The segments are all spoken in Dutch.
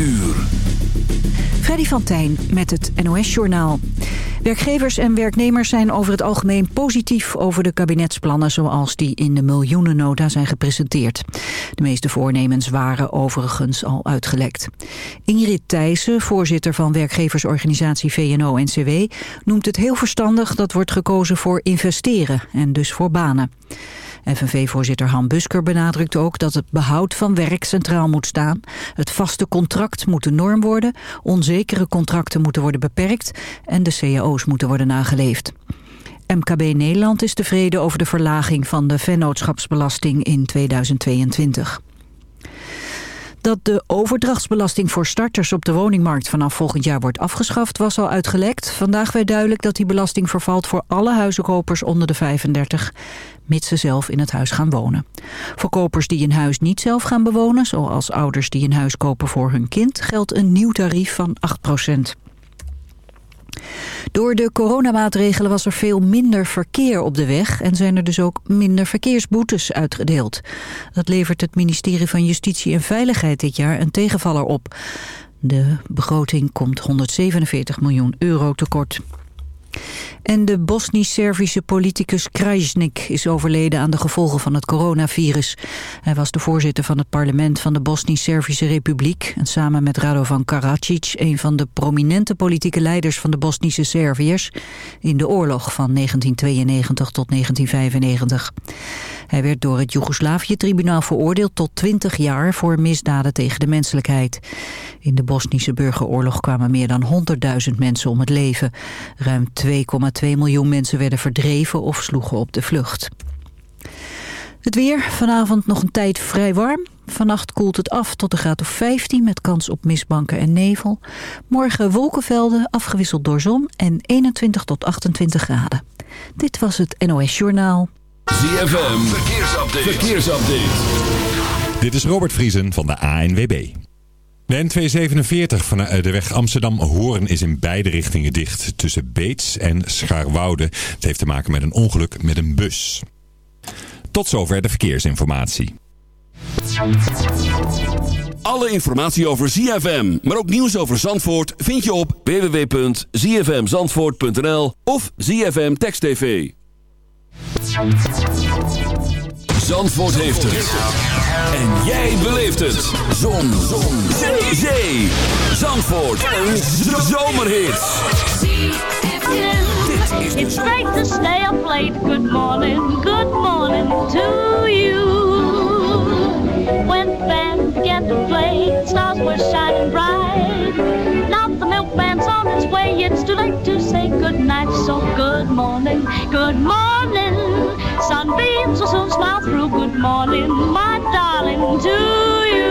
uur. Freddy van Tijn met het NOS-journaal. Werkgevers en werknemers zijn over het algemeen positief over de kabinetsplannen zoals die in de miljoenennota zijn gepresenteerd. De meeste voornemens waren overigens al uitgelekt. Ingrid Thijssen, voorzitter van werkgeversorganisatie VNO-NCW, noemt het heel verstandig dat wordt gekozen voor investeren en dus voor banen. FNV-voorzitter Han Busker benadrukt ook dat het behoud van werk centraal moet staan. Het vaste contract moet de norm worden, onzekere contracten moeten worden beperkt en de cao's moeten worden nageleefd. MKB Nederland is tevreden over de verlaging van de vennootschapsbelasting in 2022. Dat de overdrachtsbelasting voor starters op de woningmarkt vanaf volgend jaar wordt afgeschaft was al uitgelekt. Vandaag werd duidelijk dat die belasting vervalt voor alle huizenkopers onder de 35, mits ze zelf in het huis gaan wonen. Voor kopers die een huis niet zelf gaan bewonen, zoals ouders die een huis kopen voor hun kind, geldt een nieuw tarief van 8 procent. Door de coronamaatregelen was er veel minder verkeer op de weg... en zijn er dus ook minder verkeersboetes uitgedeeld. Dat levert het ministerie van Justitie en Veiligheid dit jaar een tegenvaller op. De begroting komt 147 miljoen euro tekort. En de Bosnisch-Servische politicus Krajnik is overleden aan de gevolgen van het coronavirus. Hij was de voorzitter van het parlement van de Bosnisch-Servische Republiek... en samen met Radovan Karadzic een van de prominente politieke leiders van de Bosnische Serviërs... in de oorlog van 1992 tot 1995. Hij werd door het Joegoslavië-tribunaal veroordeeld tot 20 jaar... voor misdaden tegen de menselijkheid. In de Bosnische burgeroorlog kwamen meer dan 100.000 mensen om het leven. Ruim 2,2 miljoen mensen werden verdreven of sloegen op de vlucht. Het weer, vanavond nog een tijd vrij warm. Vannacht koelt het af tot de graad of 15 met kans op mistbanken en nevel. Morgen wolkenvelden, afgewisseld door zon en 21 tot 28 graden. Dit was het NOS Journaal. ZFM, verkeersupdate. verkeersupdate. Dit is Robert Vriesen van de ANWB. De N247 van eh, de weg Amsterdam-Hoorn is in beide richtingen dicht. Tussen Beets en Schaarwoude. Het heeft te maken met een ongeluk met een bus. Tot zover de verkeersinformatie. Alle informatie over ZFM, maar ook nieuws over Zandvoort... vind je op www.zfmzandvoort.nl of ZFM Text TV. Zandvoort heeft het. En jij beleeft het. Zon. Zon. Zee. Zee. Zandvoort. Een zomerhit. It's great to stay up late. Good morning, good morning to you. When the band began to play, stars were shining bright. On his way. It's too late to say good night. So good morning, good morning. Sunbeams will soon smile through. Good morning, my darling, to you.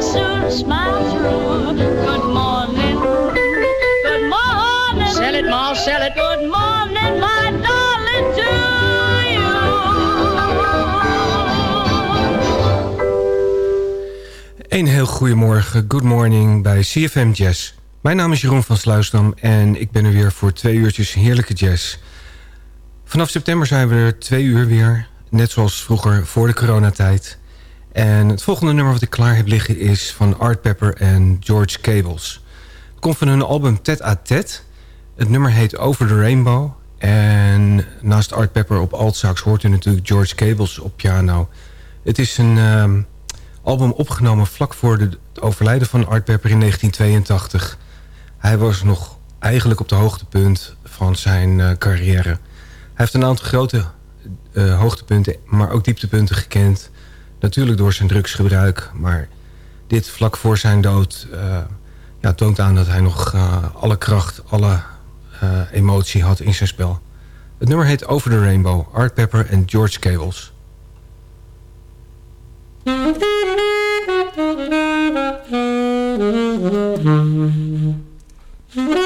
will soon smile through. Good morning, good morning. Sell it, Ma, sell it. Good morning, my darling, to Een heel goedemorgen, good morning bij CFM Jazz. Mijn naam is Jeroen van Sluisdam en ik ben er weer voor twee uurtjes heerlijke jazz. Vanaf september zijn we er twee uur weer, net zoals vroeger voor de coronatijd. En het volgende nummer wat ik klaar heb liggen is van Art Pepper en George Cables. Het komt van hun album Tet à Tet. Het nummer heet Over the Rainbow En naast Art Pepper op altsax hoort u natuurlijk George Cables op piano. Het is een ehm, album opgenomen vlak voor de, het overlijden van Art Pepper in 1982. Hij was nog eigenlijk op de hoogtepunt van zijn uh, carrière. Hij heeft een aantal grote uh, hoogtepunten, maar ook dieptepunten gekend. Natuurlijk door zijn drugsgebruik, maar dit vlak voor zijn dood... Eh, ja, toont aan dat hij nog eh, alle kracht, alle eh, emotie had in zijn spel. Het nummer heet Over the Rainbow, Art Pepper en George Cables.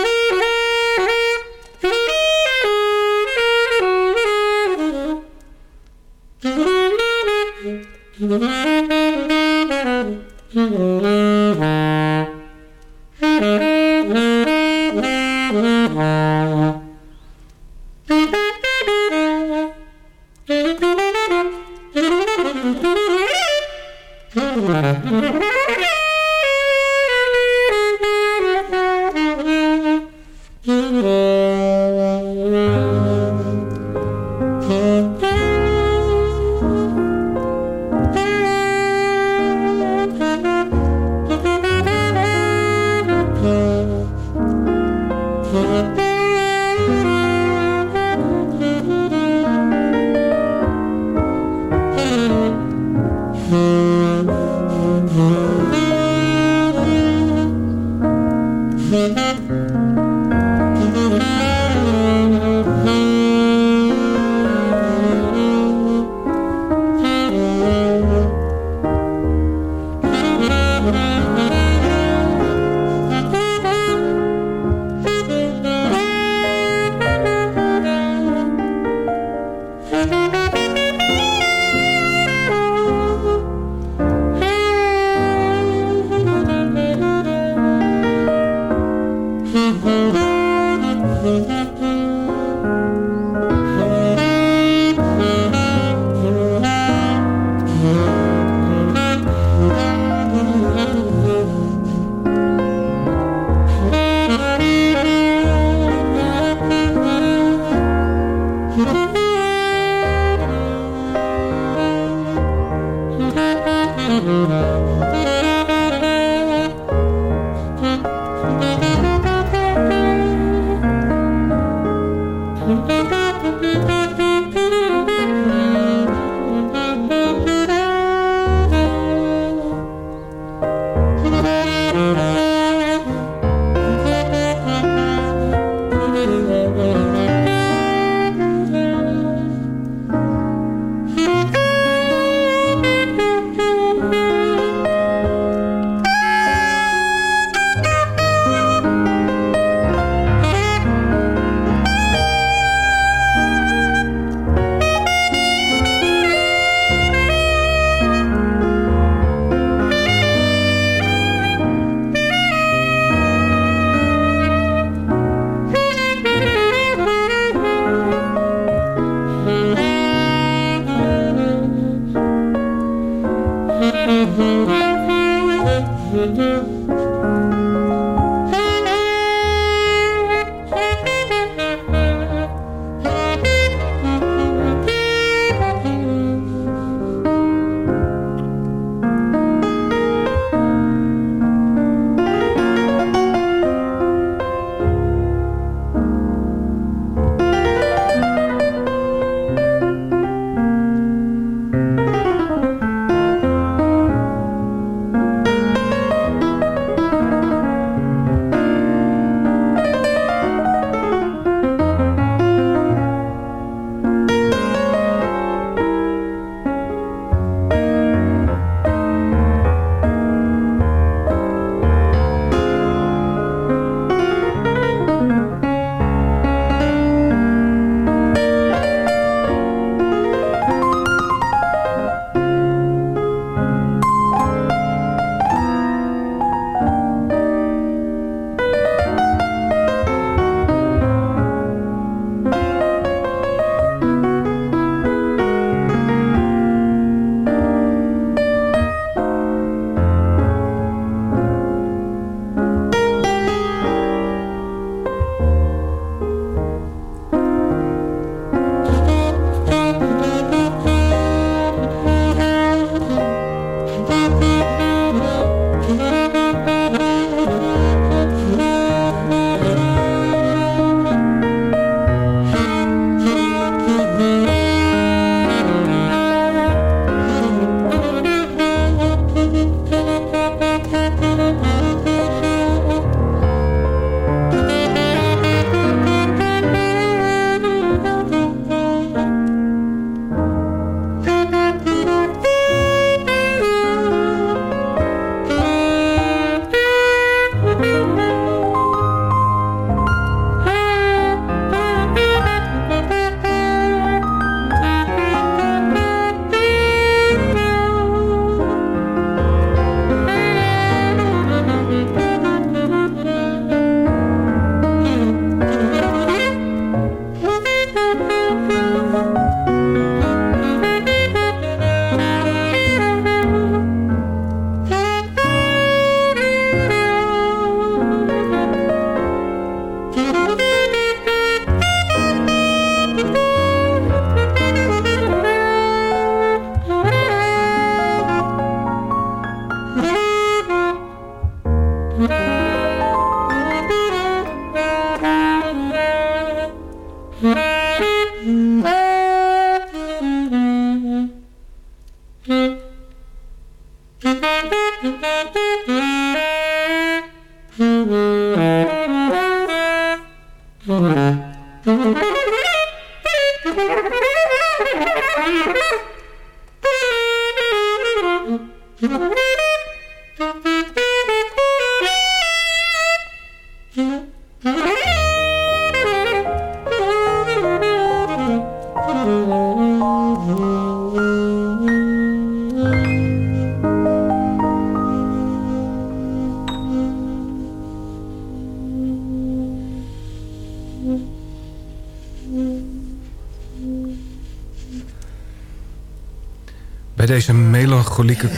Bij deze melancholieke...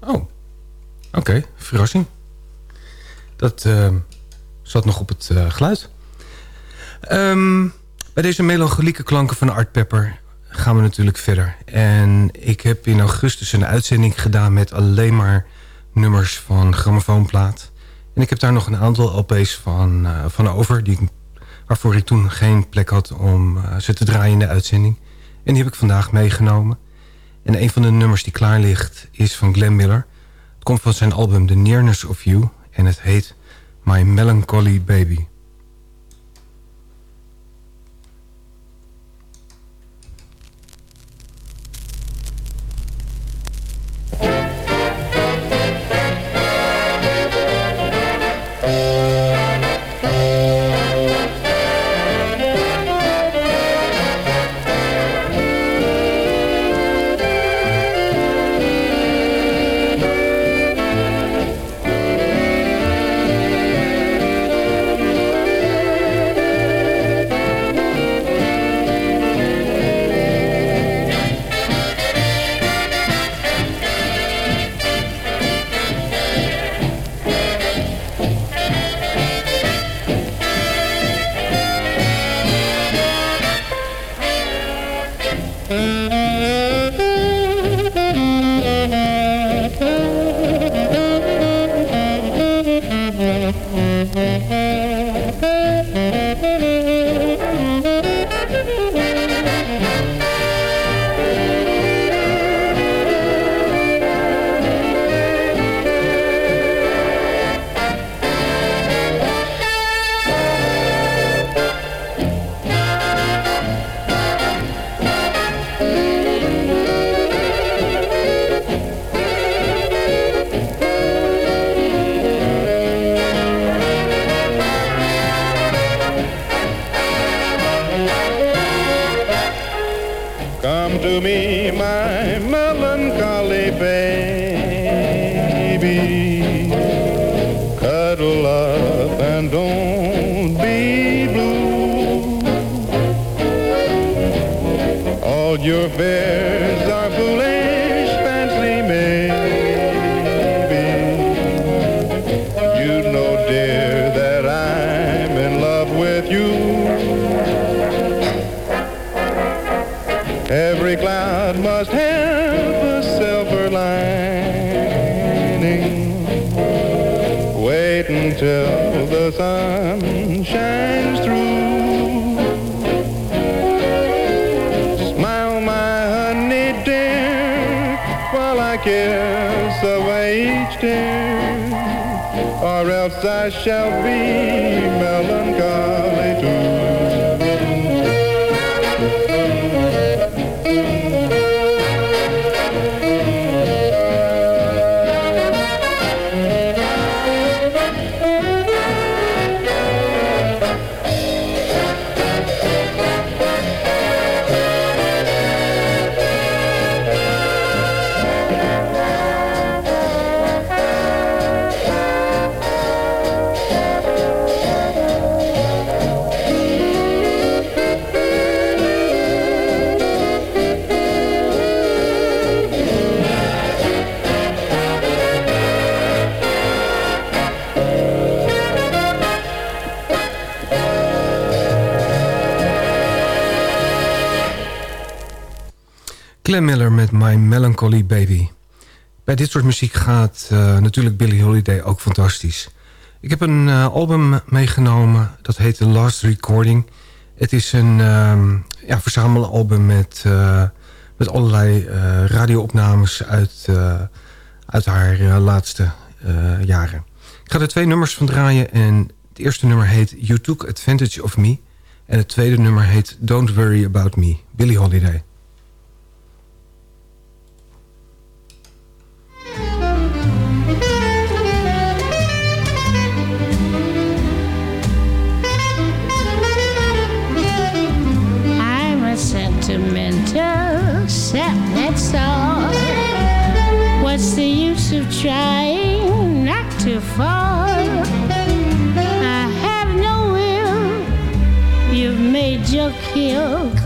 Oh, oké, verrassing. Dat uh, zat nog op het uh, geluid. Um, bij deze melancholieke klanken van Art Pepper gaan we natuurlijk verder. En ik heb in augustus een uitzending gedaan met alleen maar nummers van grammofoonplaat. En ik heb daar nog een aantal LP's van, uh, van over... Die, waarvoor ik toen geen plek had om uh, ze te draaien in de uitzending. En die heb ik vandaag meegenomen. En een van de nummers die klaar ligt is van Glenn Miller. Het komt van zijn album The Nearness of You. En het heet My Melancholy Baby. Every cloud must have a silver lining. Wait until the sun shines through. Smile, my honey dear, while I kiss away each tear, or else I shall be Glenn Miller met My Melancholy Baby. Bij dit soort muziek gaat uh, natuurlijk Billie Holiday ook fantastisch. Ik heb een uh, album meegenomen, dat heet The Last Recording. Het is een uh, ja, verzamelalbum met, uh, met allerlei radioopnames uit, uit haar laatste jaren. Ik ga er twee nummers van draaien en het eerste nummer heet You Took Advantage of Me... en het tweede nummer heet Don't Worry About Me, Billie Holiday.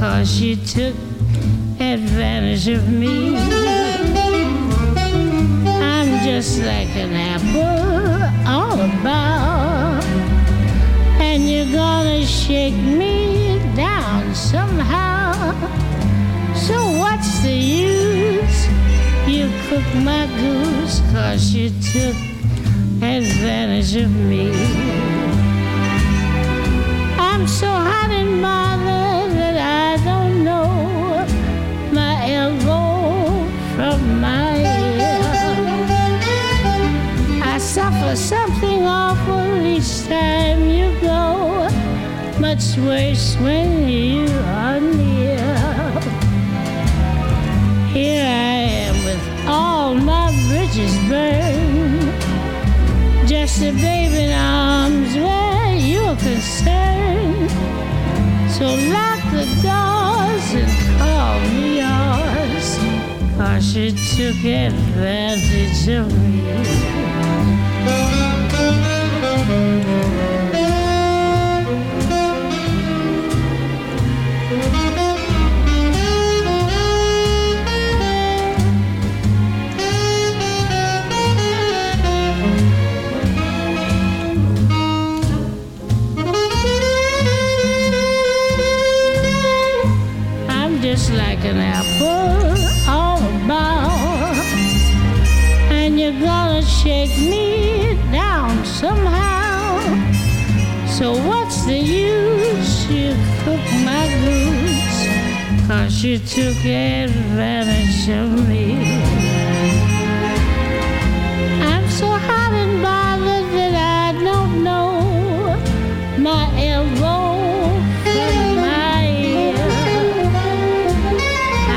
Cause you took advantage of me. I'm just like an apple all about, and you're gonna shake me down somehow. So what's the use? You cook my goose cause you took advantage of me. I'm so hot and bothered time you go, much worse when you are near. Here I am with all my bridges burned, just a baby in arms where you're concerned. So lock the doors and call me yours, cause you took advantage of me. Shake me down somehow. So what's the use? You cook my goose, cause you took advantage of me. I'm so hot and bothered that I don't know my elbow from my ear.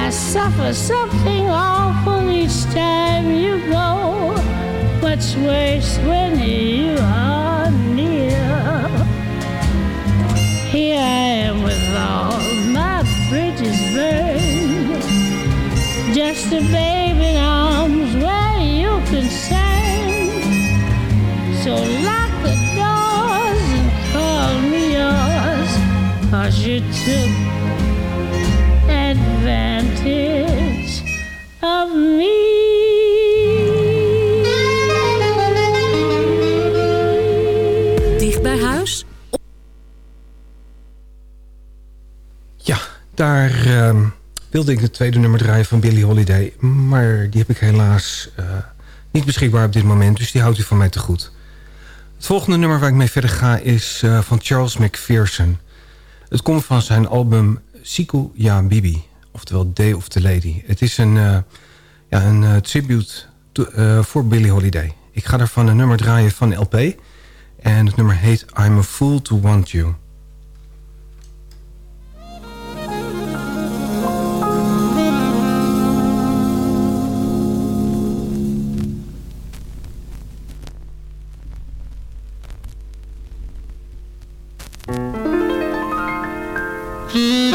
I suffer something awful each time you go. What's worse when you are Just a baby in arms where you're concerned. So lock the doors and call me yours. Cause you took advantage of me. Dicht bij huis? Ja, daar ehm, wilde ik het tweede nummer draaien van Billie Holiday. Maar die heb ik helaas eh, niet beschikbaar op dit moment. Dus die houdt u van mij te goed. Het volgende nummer waar ik mee verder ga is eh, van Charles McPherson. Het komt van zijn album Siku Ya Bibi. Oftewel Day of the Lady. Het is een, eh, ja, een tribute voor Billie Holiday. Ik ga ervan een nummer draaien van LP. En het nummer heet I'm a Fool to Want You. Mm-hmm.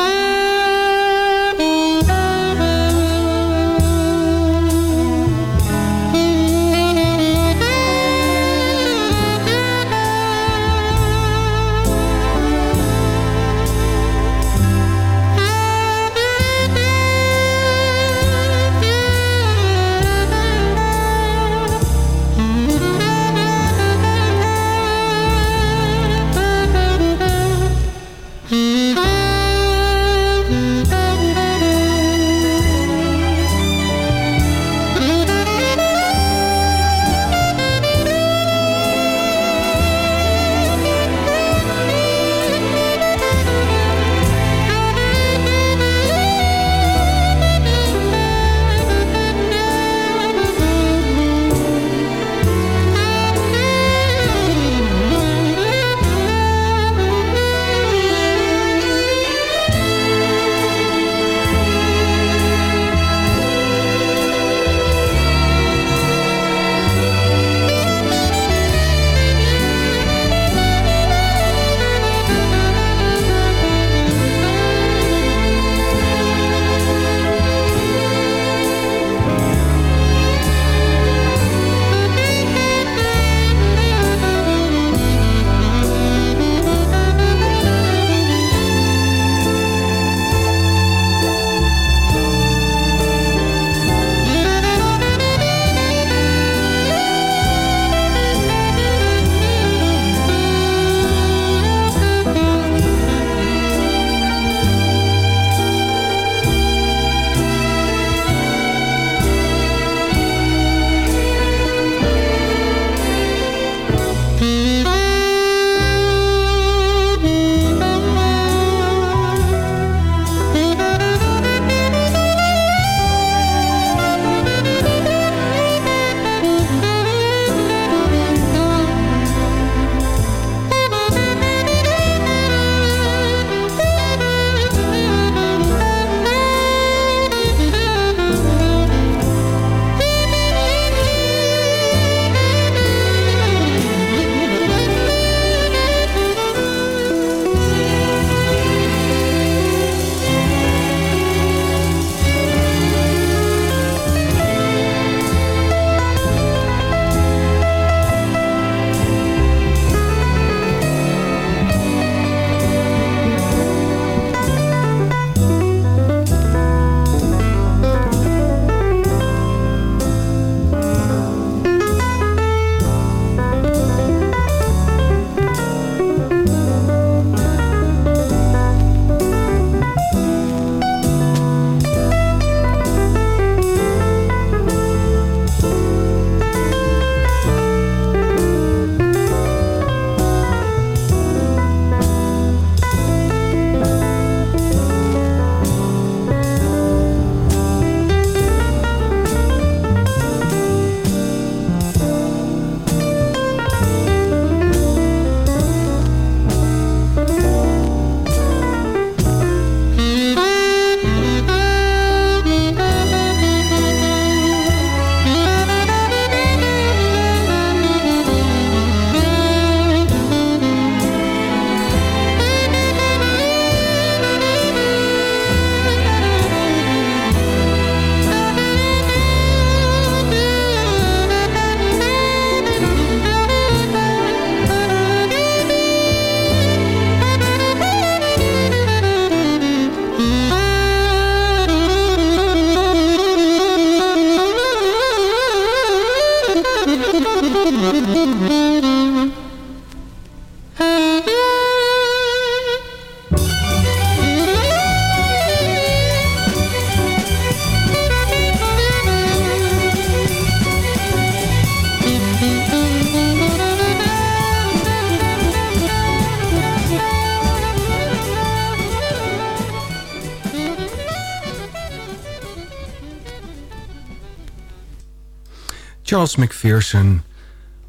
McPherson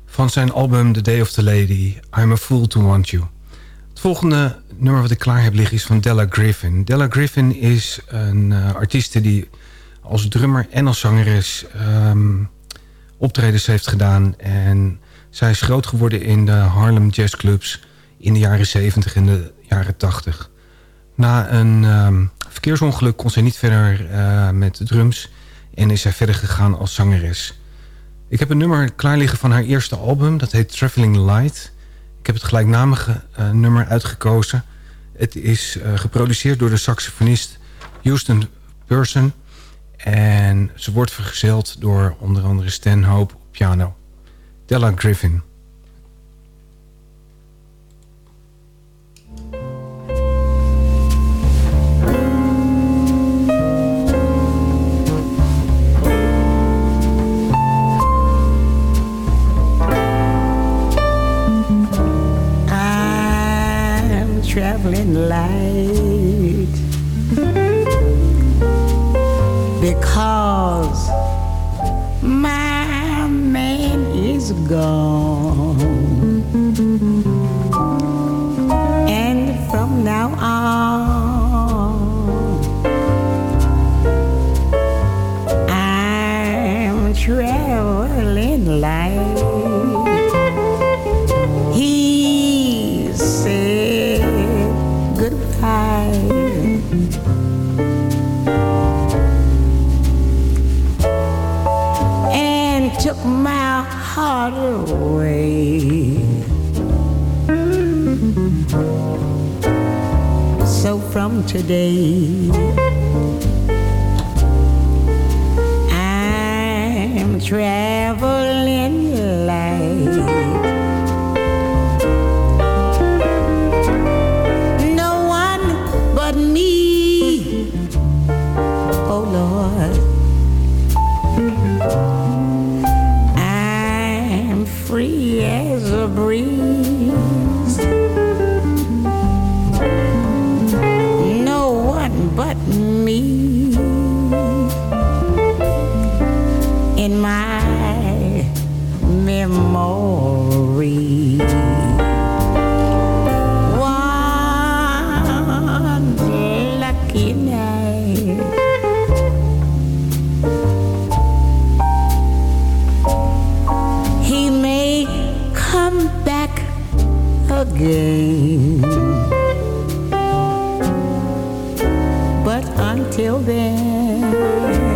van zijn album The Day of the Lady, I'm a Fool to Want You. Het volgende nummer wat ik klaar heb liggen is van Della Griffin. Della Griffin is een uh, artieste die als drummer en als zangeres um, optredens heeft gedaan. En zij is groot geworden in de Harlem Jazz Clubs in de jaren 70 en de jaren 80. Na een um, verkeersongeluk kon zij niet verder uh, met de drums en is zij verder gegaan als zangeres. Ik heb een nummer klaar liggen van haar eerste album. Dat heet Traveling Light. Ik heb het gelijknamige uh, nummer uitgekozen. Het is uh, geproduceerd door de saxofonist Houston Person. En ze wordt vergezeld door onder andere Stan Hope op piano. Della Griffin. Come back again. But until then,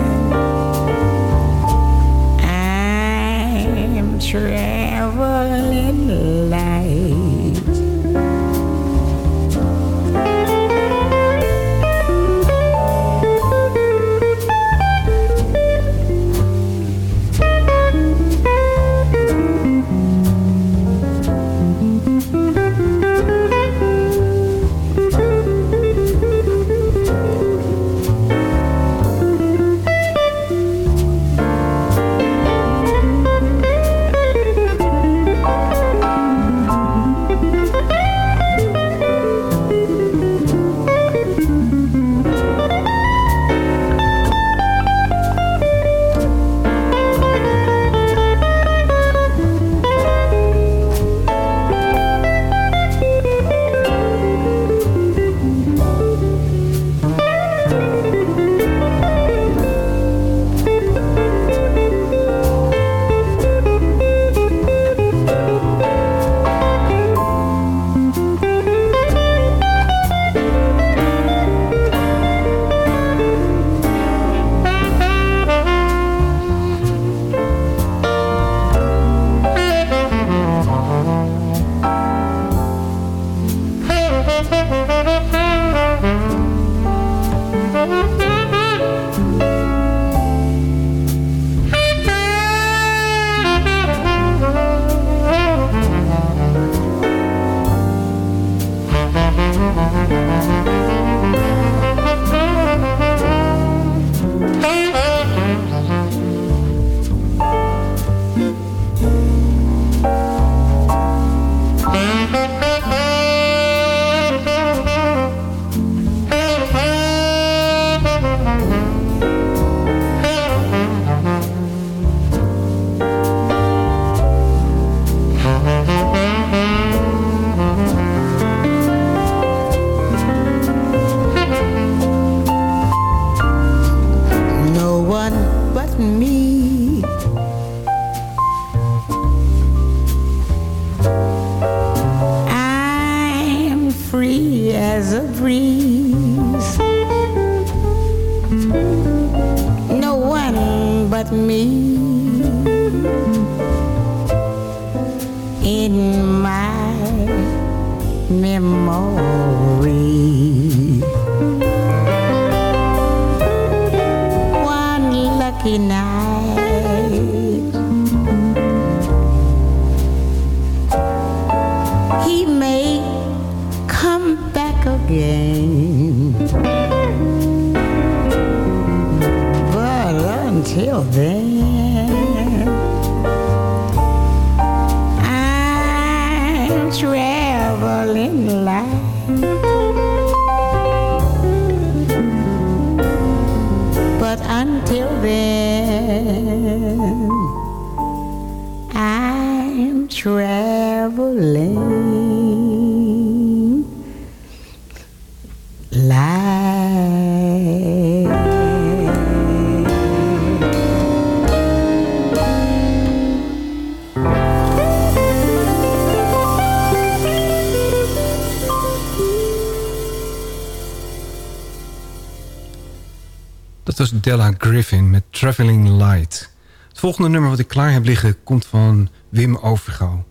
Dat was Della Griffin met Traveling Light. Het volgende nummer wat ik klaar heb liggen komt van Wim Overgouw.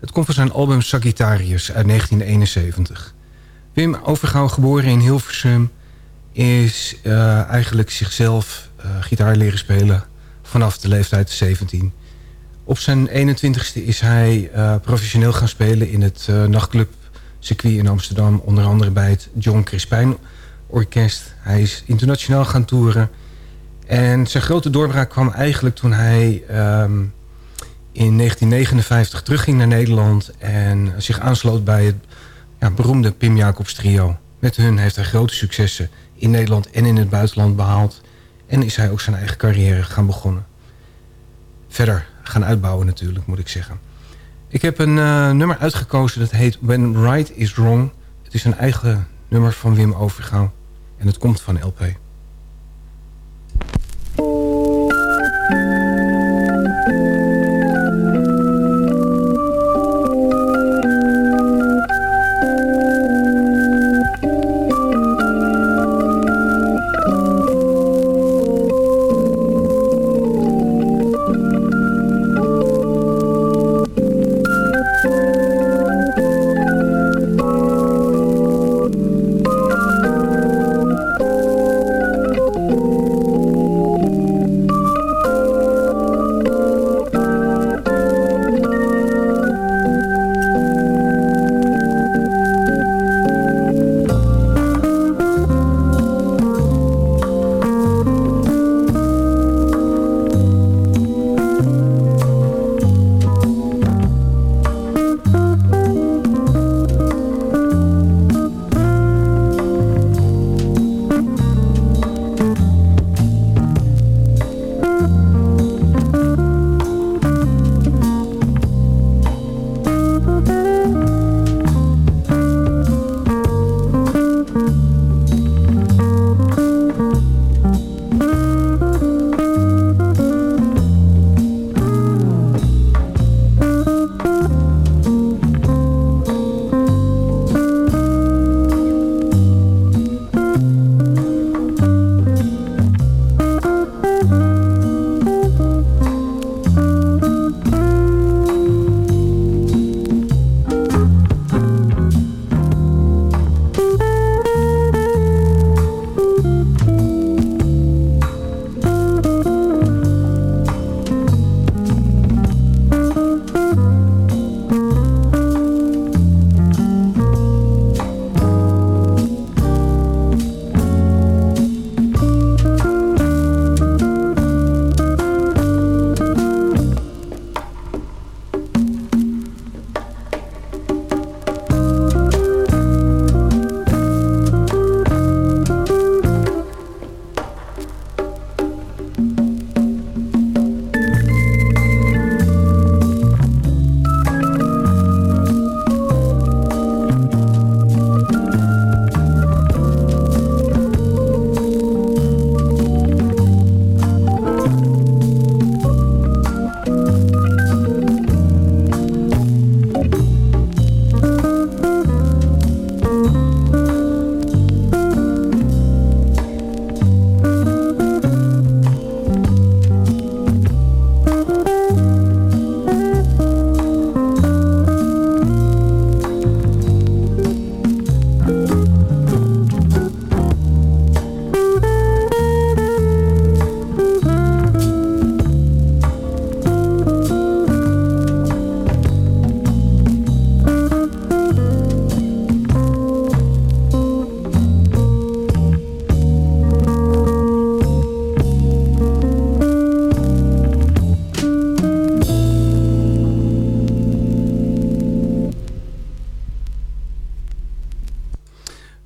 Het komt van zijn album Sagittarius uit 1971. Wim Overgouw, geboren in Hilversum, is eh, eigenlijk zichzelf eh, gitaar leren spelen vanaf de leeftijd 17. Op zijn 21ste is hij eh, professioneel gaan spelen in het eh, nachtclubcircuit in Amsterdam. Onder andere bij het John Crispijn Orkest. Hij is internationaal gaan toeren. En zijn grote doorbraak kwam eigenlijk toen hij ehm, in 1959 terugging naar Nederland... en zich aansloot bij het ja, beroemde Pim Jacobs trio. Met hun heeft hij grote successen in Nederland en in het buitenland behaald. En is hij ook zijn eigen carrière gaan begonnen. Verder gaan uitbouwen natuurlijk, moet ik zeggen. Ik heb een eh, nummer uitgekozen dat heet When Right Is Wrong. Het is een eigen nummer van Wim Overgouw. En het komt van LP.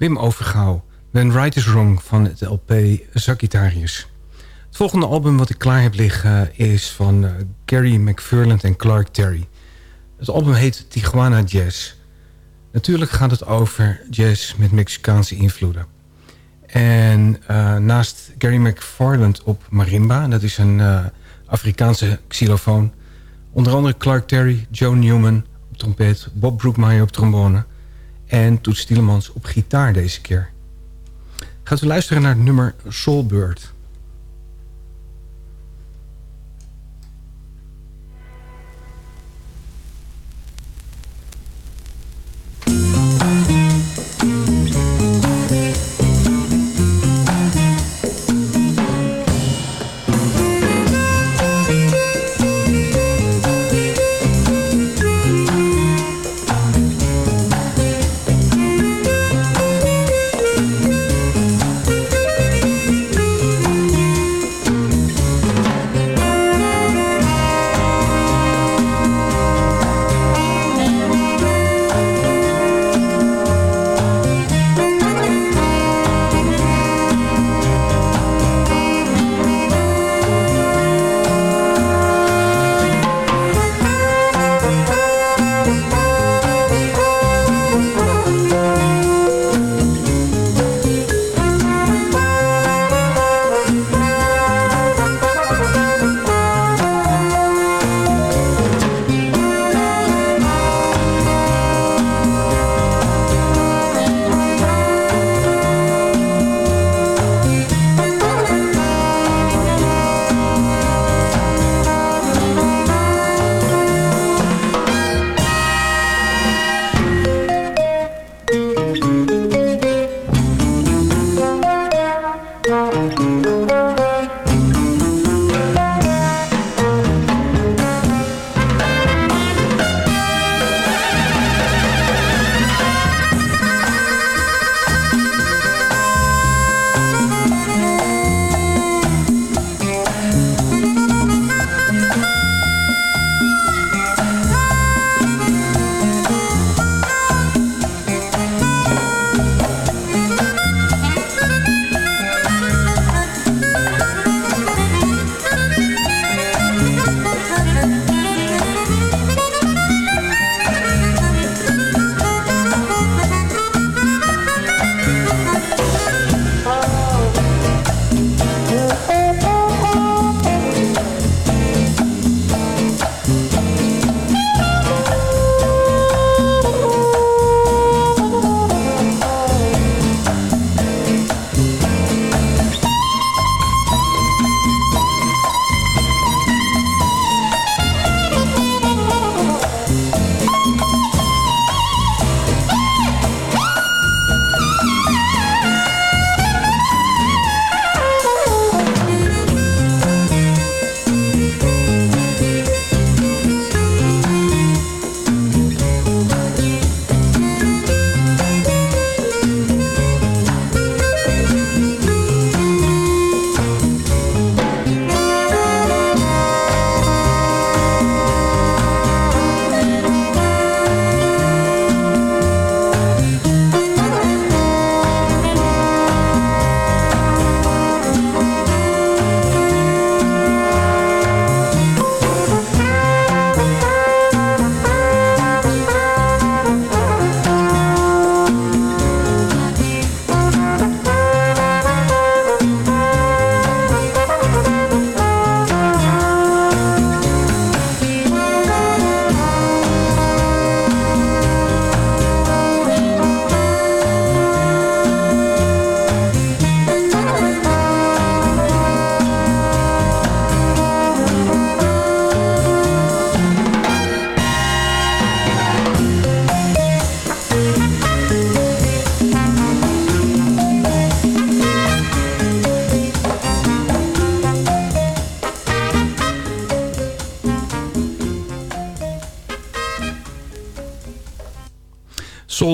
Wim Overgouw, When Right is Wrong van het LP Zakitarius. Het volgende album wat ik klaar heb liggen is van uh, Gary McFarland en Clark Terry. Het album heet Tijuana Jazz. Natuurlijk gaat het over jazz met Mexicaanse invloeden. En uh, naast Gary McFarland op marimba, dat is een uh, Afrikaanse xylofoon. Onder andere Clark Terry, Joe Newman op trompet, Bob Brookmeyer op trombone... en Toets Stielemans op gitaar deze keer. Gaat u luisteren naar het nummer Soulbird...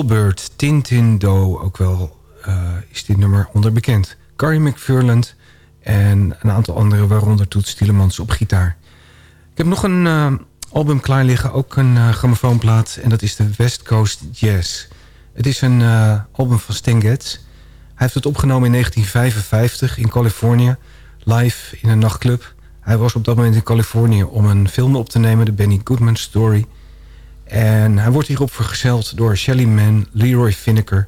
Soulbird, Tintindo, ook wel uh, is dit nummer onder bekend. Carrie McFurland en een aantal andere, waaronder Toet Stielemans op gitaar. Ik heb nog een uh, album klaar liggen, ook een uh, grammofoonplaat... en dat is de West Coast Jazz. Het is een eh, album van Stan. Hij heeft het opgenomen in 1955 in Californië, live in een nachtclub. Hij was op dat moment in Californië om een film op te nemen, de Benny Goodman Story. En hij wordt hierop vergezeld door Shelly Mann, Leroy Finneker,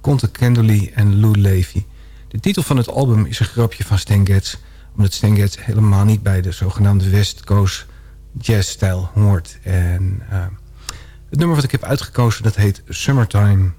Conte Kendley en Lou Levy. De titel van het album is een grapje van Stan Getz... omdat Stan Getz helemaal niet bij de zogenaamde West Coast jazz-stijl hoort. En uh, het nummer wat ik heb uitgekozen, dat heet. Summertime,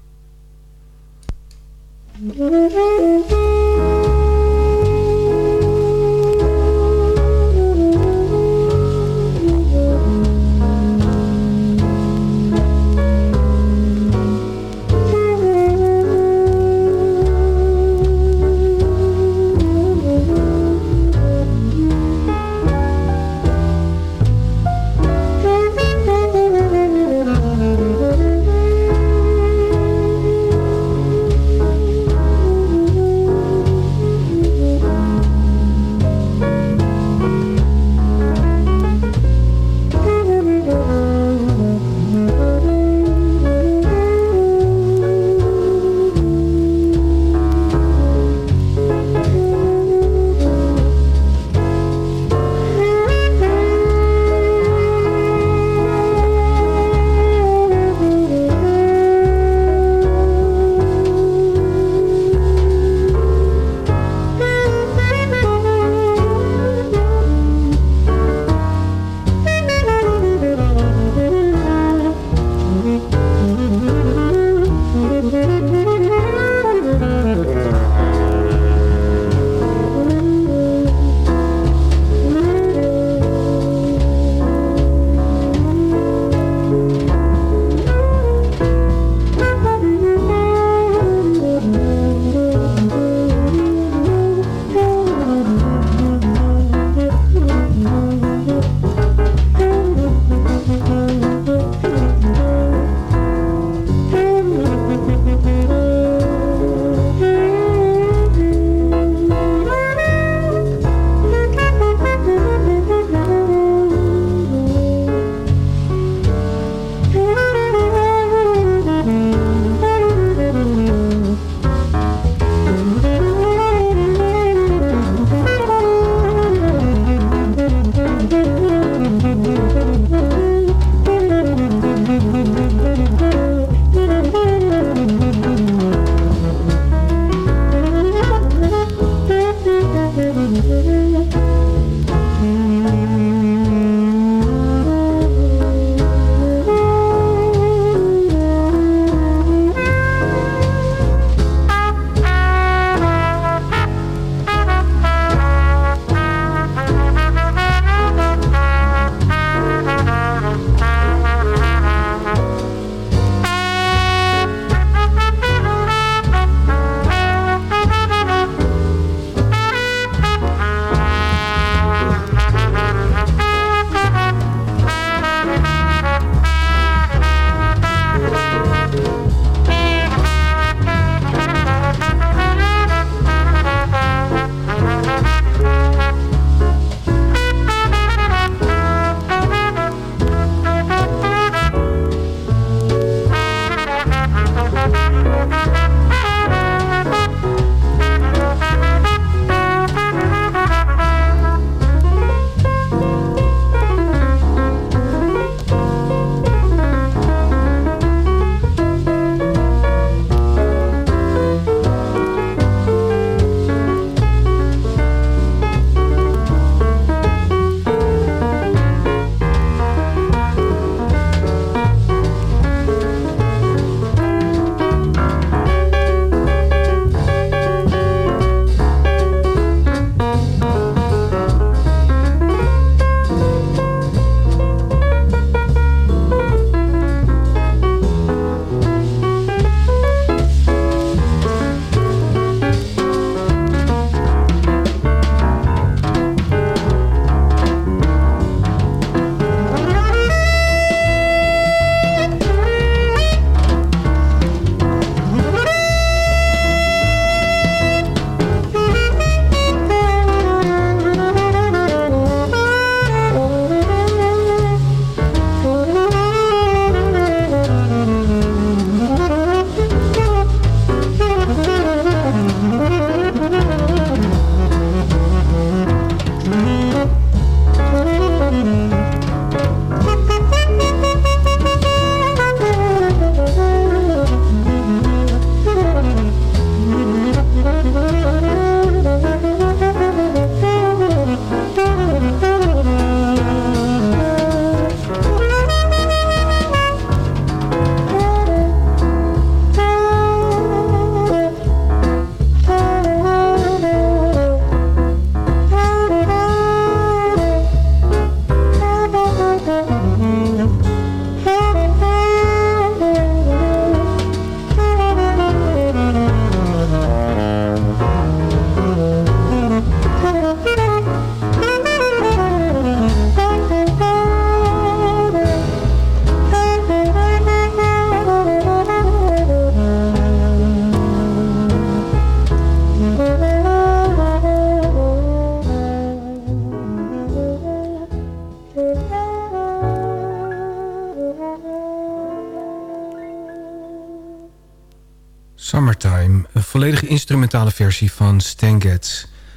instrumentale versie van Stan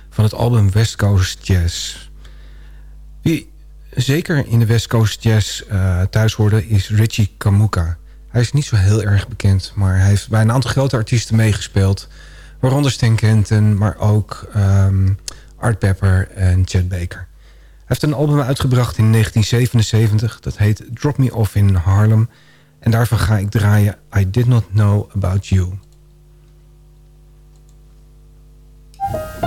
van het album West Coast Jazz. Wie zeker in de West Coast Jazz uh, thuis hoorde is Richie Kamuka. Hij is niet zo heel erg bekend, maar hij heeft bij een aantal grote artiesten meegespeeld... waaronder Stan Kenton, maar ook um, Art Pepper en Chad Baker. Hij heeft een album uitgebracht in 1977, dat heet Drop Me Off in Harlem... en daarvan ga ik draaien I Did Not Know About You... Thank you.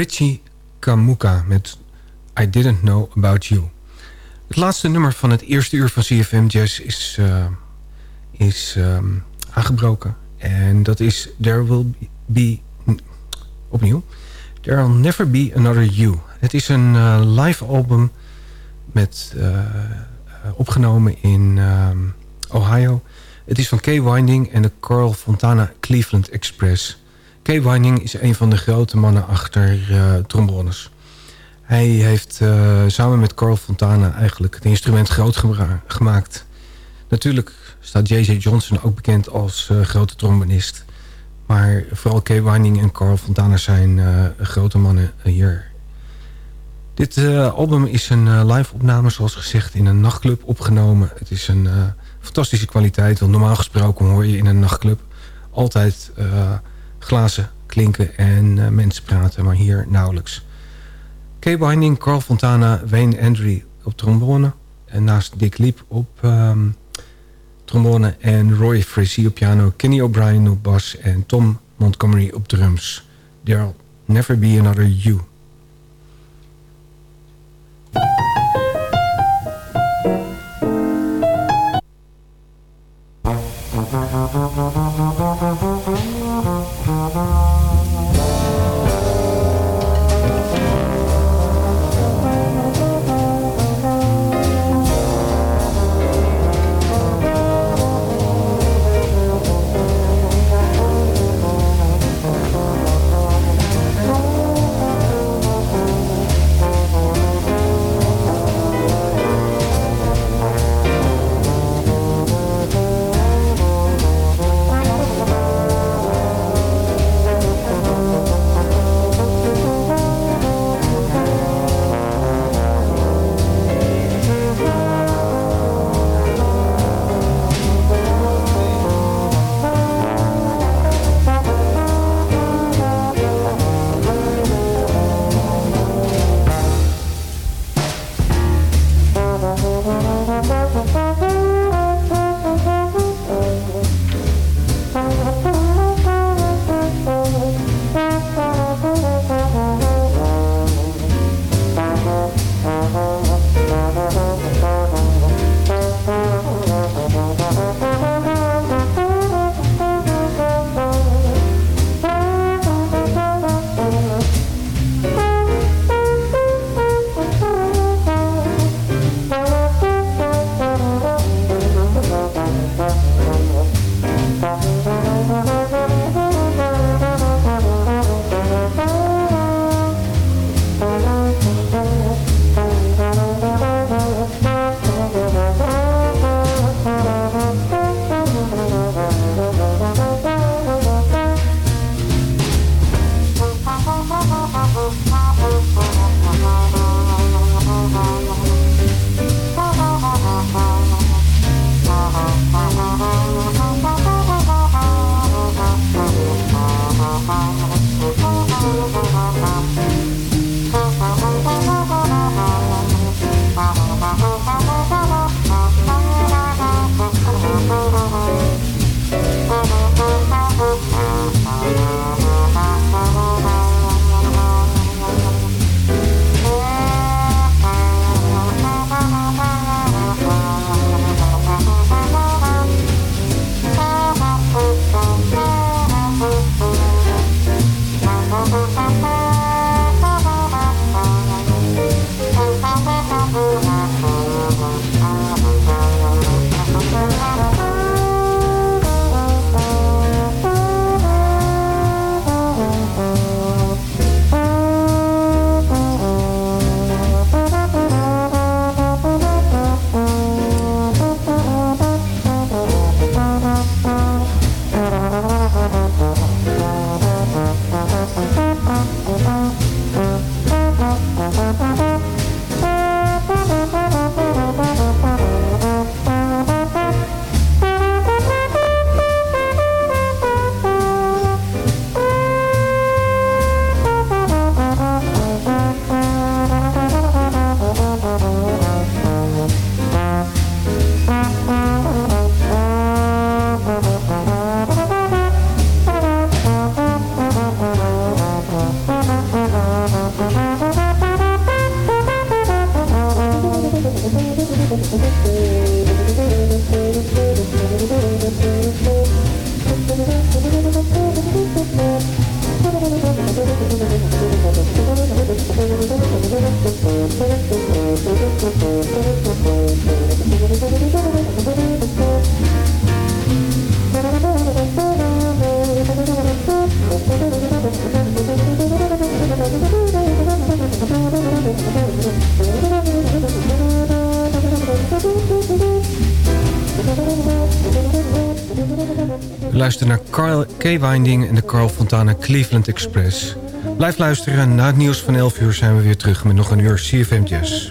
Richie Kamuka met I Didn't Know About You. Het laatste nummer van het eerste uur van CFM Jazz is, eh, is ehm, aangebroken. En dat is There Will Be... Hm, opnieuw. There Never Be Another You. Het is een eh, live album met, eh, opgenomen in ehm, Ohio. Het is van Kay Winding en de Carl Fontana Cleveland Express... Kay Winding is een van de grote mannen achter uh. Hij heeft uh, samen met Carl Fontana eigenlijk het instrument groot gemaakt. Natuurlijk staat J.J. Johnson ook bekend als uh, grote trombonist. Maar vooral Kay Winding en Carl Fontana zijn grote mannen hier. Dit album is een live opname zoals gezegd in een nachtclub opgenomen. Het is een fantastische kwaliteit. Want normaal gesproken hoor je in een nachtclub altijd glazen klinken en eh, mensen praten, maar hier nauwelijks. Kay Binding, Carl Fontana, Wayne Andrew op trombone. En naast Dick Liep op ehm, trombone en Roy Frisie op piano... Kenny O'Brien op bas en Tom Montgomery op drums. There'll never be another you. Luistert naar Carl K-Winding en de Carl Fontana Cleveland Express. Blijf luisteren. Na het nieuws van 11 uur zijn we weer terug met nog een uur CFM Jazz.